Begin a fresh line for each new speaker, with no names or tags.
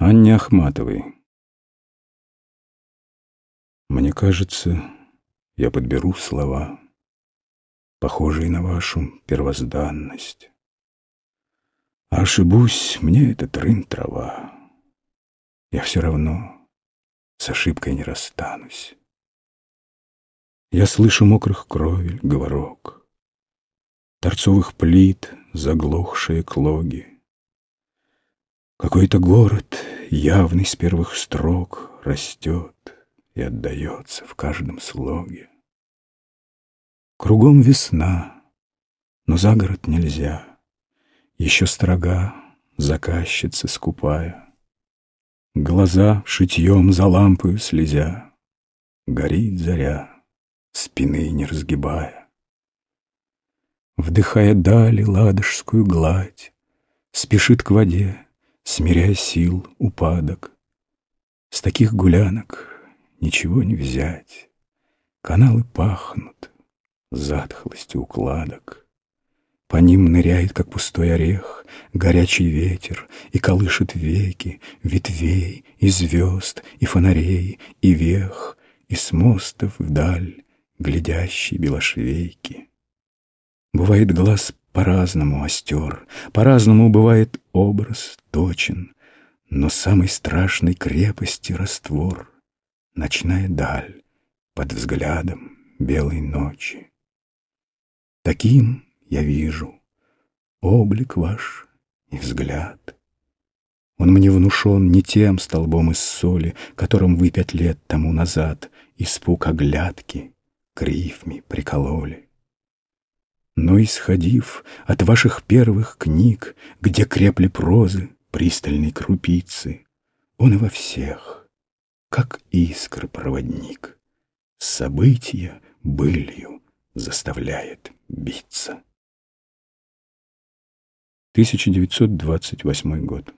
Анне Ахматовой. Мне кажется, я подберу слова, похожие на вашу первозданность. Ошибусь, мне это трын трава. Я все равно с ошибкой не расстанусь. Я слышу мокрых кровель, говорок, Торцовых плит, заглохшие клоги. Какой-то город, явный с первых строк, Растет и отдается в каждом слоге. Кругом весна, но за город нельзя, Еще строга заказчица скупая. Глаза шитьем за лампою слезя, Горит заря, спины не разгибая. Вдыхая дали ладожскую гладь, Спешит к воде, смиряя сил упадок. С таких гулянок ничего не взять. Каналы пахнут затхлостью укладок. По ним ныряет, как пустой орех, Горячий ветер и колышет веки Ветвей и звезд, и фонарей, и вех, И с мостов вдаль глядящей белошвейки. Бывает глаз по-разному остер, По-разному бывает образ точен, Но самой страшной крепости раствор — Ночная даль под взглядом белой ночи. Таким я вижу облик ваш и взгляд. Он мне внушен не тем столбом из соли, Которым вы пять лет тому назад Испуг оглядки к рифме прикололи. Но, исходив от ваших первых книг, Где крепли прозы пристальной крупицы, Он во всех, как искр-проводник, События былью заставляет биться. 1928 год.